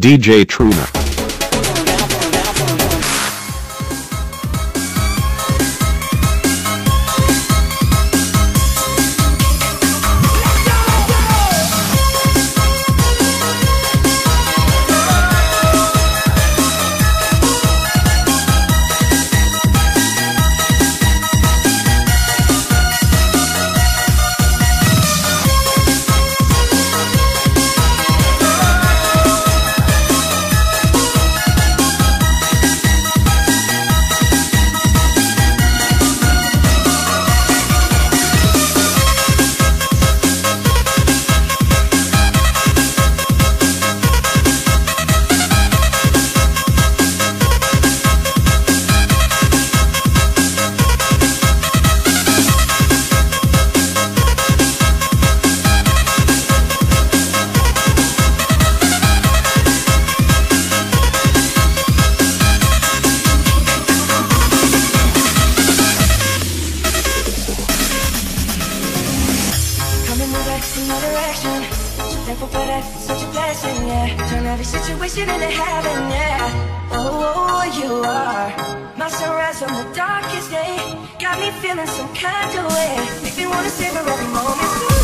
DJ Truna. sunrise on the darkest day. Got me feeling some kind of way. Make me wanna savor every moment.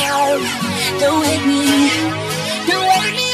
Don't wake me. Don't wake me